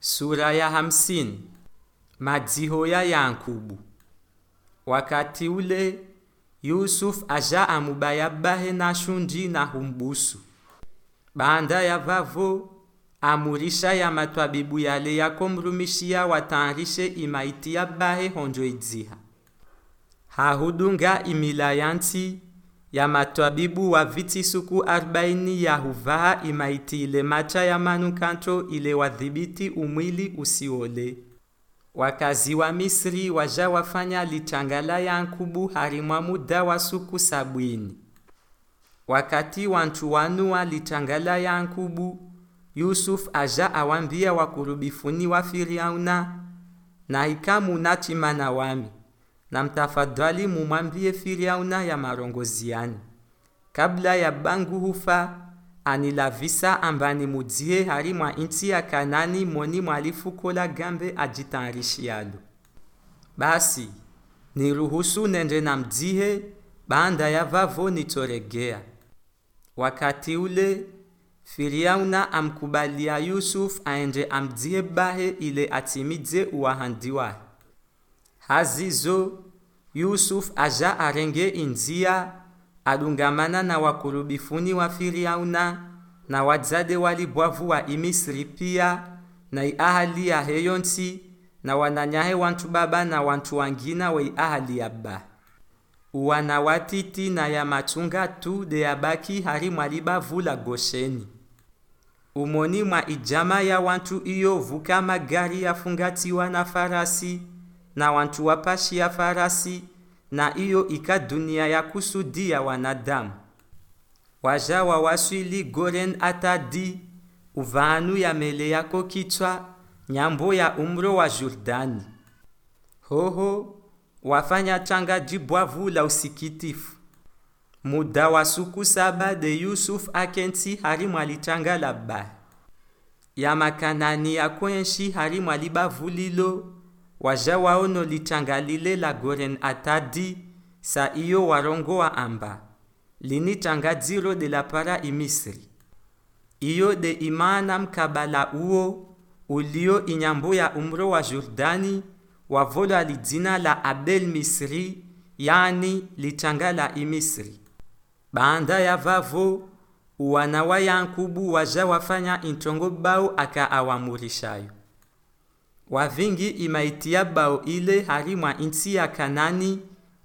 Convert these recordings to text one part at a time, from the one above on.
Sura ya hamsini. Madziho ya Yankubu. Wakati ule Yusuf aja amubayabahe na shundi na humbusu. banda ya vavo amurisha ya matwabibu yale yakomrumishia watanrishe imaiti ya bahe honjo idziha. Hahudunga imila yanti ya matwabibu wa viti suku arobaini ya huvaa imaiti ile macha ya manukanto ile wadhibiti umwili usiole. Wakazi wa Misri waja wafanya litangala lichangala Yankubu harimwa muda wa suku sabwini. Wakati wantu wanu ya nkubu, Yusuf aja awambia wakurubifuni wa Firiauna na ikamu nachimana wami na mtafadhali mumwambie Firiauna ya marongoziani kabla ya bangu hufa anilavisa ambani mudzihe hari mwa inti ya Kanani moni mwalifukola gambe ajitanrishialo. Basi niruhusu nende na mdzihe banda ya vavo nitoregea. Wakati ule Firiauna amkubalia Yusuf aende amdzihe bahe ile atimidze uwahandi wahe. Hazizo Yusuf aja arenge inzia adungamana na wakurubifuni wa Firiauna na wadzade walibwavu wa Imisri pia na iahali ya heyonsi na wananyahe wantu baba na wantu wangina wa ahali ya ba uwana watiti na ya machunga tu de yabaki hari mwalibavu la Gosheni. Umoni mwa ijama ya wantu iyo vuka magari yafungatiwa na farasi na wantu wapashi ya farasi na iyo ika dunia ya kusudia wanadamu. Waja wa waswili goren atadi uvanu ya mele yako kichwa nyambo ya umro wa Jordani. Hoho wafanya changa jibwavu la usikitifu. Muda wa suku saba de Yusuf akenti hari mwalichanga la ya makanani ya kwenshi hari mwalibavu lilo waja waono lichangalile la goren atadi sa iyo warongo wa amba. Lini changadziro de la para imisri iyo de imana mkabala uo ulio inyambo ya umro wa Jordani wavola lidzina la Abel Misri yani lichanga la imisri banda ya vavo wana wa Yankubu waja wafanya intongo bao aka awamurishayo wavingi imaitia bao ile hari mwa inti ya Kanani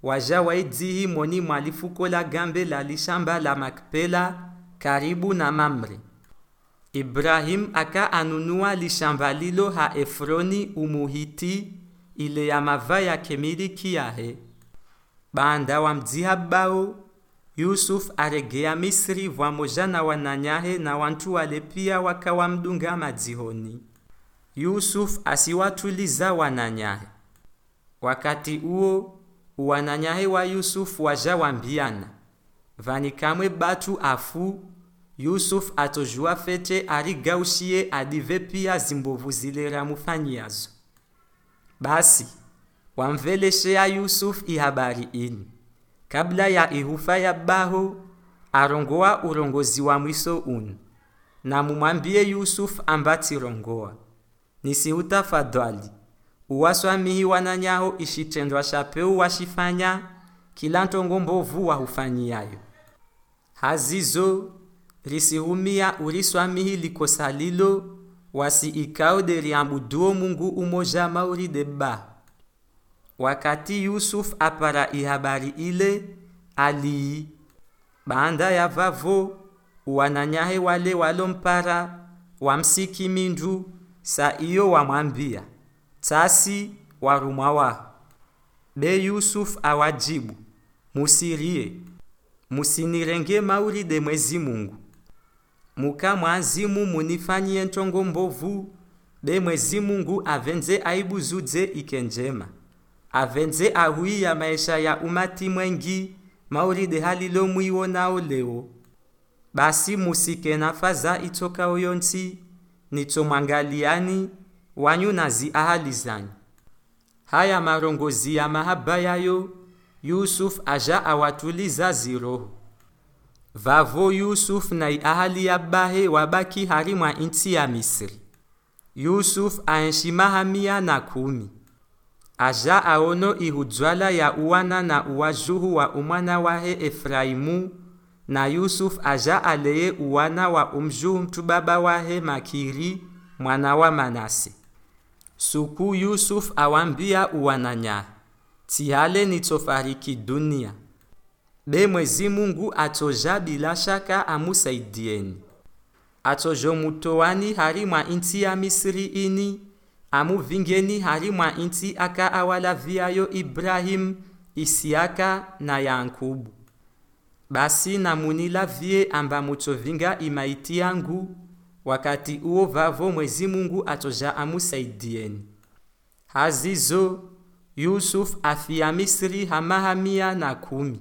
waja waidzihi moni mwalifukola gambe la lishamba la Makpela karibu na Mamre. Ibrahim aka anunua lishamba lilo ha Efroni umuhiti ile ya mava ya kemiliki yahe. Banda wa mdziha bao Yusuf aregea Misri vwamoja na wananyahe na wantu wale pia wakawamdunga madzihoni. Yusuf asiwatuliza wananyahe. Wakati uo wananyahe wa Yusuf wajawambiana vanikamwe vani kamwe batu afu Yusuf atojua fete arigaushie adive pia zimbovu zile ramufanyiazo. Basi wamveleshea Yusuf ihabari ini kabla ya ihufa ya baho arongoa urongozi wa mwiso unu na mumwambie Yusuf ambatirongoa nisihutafadhali uwaswamihi wananyaho ishitendwa shapeu washifanya kila ntongo mbovu wahufanyiyayo hazizo risihumia uriswamihi likosa lilo wasi ikao de riambuduo Mungu umoja mauri de ba wakati Yusuf apara ihabari ile alii banda ya vavo wananyahe wale walompara wamsiki mindu sa iyo wamwambia tasi warumwa waho be Yusufu awajibu musirie musinirenge mauli de mwezi Mungu. Muka mwazimu munifanyie ntongo mbovu be mwezi Mungu avenze aibu zudze ike njema. Avenze ahui ya maisha ya umati mwengi mauli de halilo mwiwonao leo. Basi musike nafaza itoka oyonsi nitomwangaliani wanyu na ahali zanyu haya marongozi ya mahaba yayo Yusuf aja awatuliza ziroho vavo Yusuf na ahali ya bahe wabaki hari mwa inti ya Misri. Yusuf aenshima hamia na kumi. Aja aono ihudzwala ya uwana na uwajuhu wa umwana wahe efraimu na yusuf aja aleye uwana wa umjuhu mtu baba wahe makiri mwana wa manase. Suku yusuf awambia uwananya tihale nitofariki dunia. Be mwezi mungu atoja bila shaka amusaidieni. Atojomutowani hari mwa inti ya misiri ini amuvingeni hari mwa inti aka awala viayo ibrahimu isiaka na yankubu basi namunilavie amba mutsovinga imaiti yangu. Wakati uo vavo mwezi mungu atoja amusaidieni hazizo yusuf afia misiri hamahamia na kumi.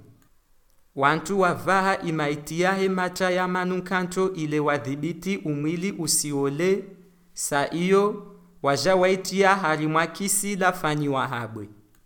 Wantu wavaha imaiti yahe macha ya manunkanto ile wadhibiti umwili usiole. Sa iyo waja waitia harimwa kisi lafanyiwa habwe